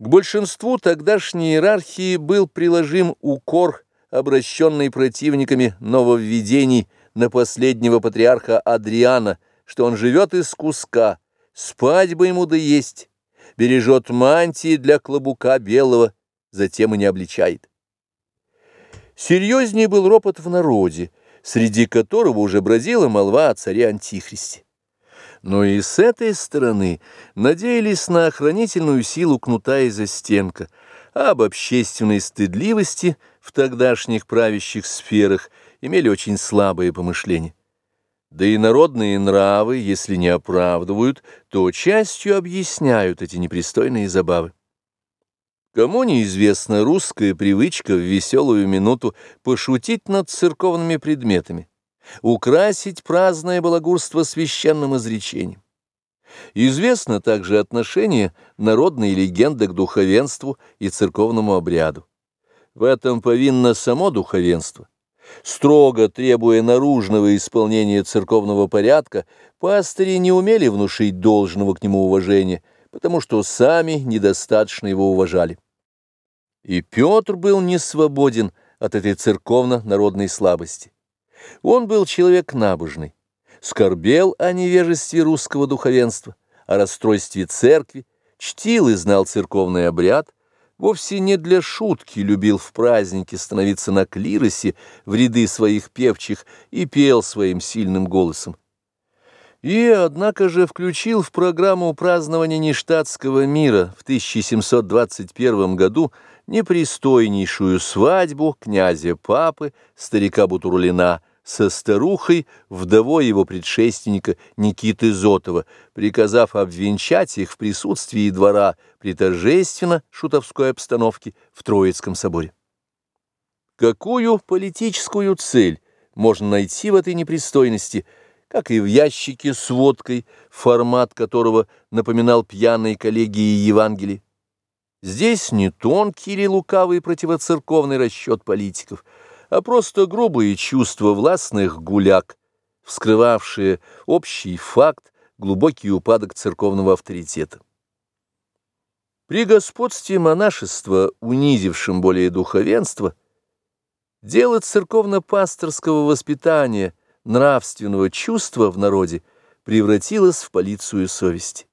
К большинству тогдашней иерархии был приложим укор, обращенный противниками нововведений на последнего патриарха Адриана, что он живет из куска, спать бы ему да есть, бережет мантии для клобука белого, затем и не обличает. Серьезнее был ропот в народе, среди которого уже бродила молва о царе Антихристе. Но и с этой стороны надеялись на охранительную силу кнута и застенка, а об общественной стыдливости в тогдашних правящих сферах имели очень слабые помышления. Да и народные нравы, если не оправдывают, то частью объясняют эти непристойные забавы. Кому неизвестна русская привычка в веселую минуту пошутить над церковными предметами, украсить праздное балагурство священным изречением. Известно также отношение народной легенды к духовенству и церковному обряду. В этом повинно само духовенство. Строго требуя наружного исполнения церковного порядка, пастыри не умели внушить должного к нему уважения, потому что сами недостаточно его уважали. И Петр был не свободен от этой церковно-народной слабости. Он был человек набожный, скорбел о невежестве русского духовенства, о расстройстве церкви, чтил и знал церковный обряд, вовсе не для шутки любил в празднике становиться на клиросе в ряды своих певчих и пел своим сильным голосом. И, однако же, включил в программу празднования нештатского мира в 1721 году непристойнейшую свадьбу князя-папы, старика Бутурлина, со старухой, вдовой его предшественника Никиты Зотова, приказав обвенчать их в присутствии двора при торжественно шутовской обстановке в Троицком соборе. Какую политическую цель можно найти в этой непристойности, как и в ящике с водкой, формат которого напоминал пьяные коллегии Евангелия? Здесь не тонкий или лукавый противоцерковный расчет политиков – а просто грубые чувства властных гуляк, вскрывавшие общий факт, глубокий упадок церковного авторитета. При господстве монашества, унизившем более духовенство, дело церковно-пасторского воспитания, нравственного чувства в народе превратилось в полицию совести.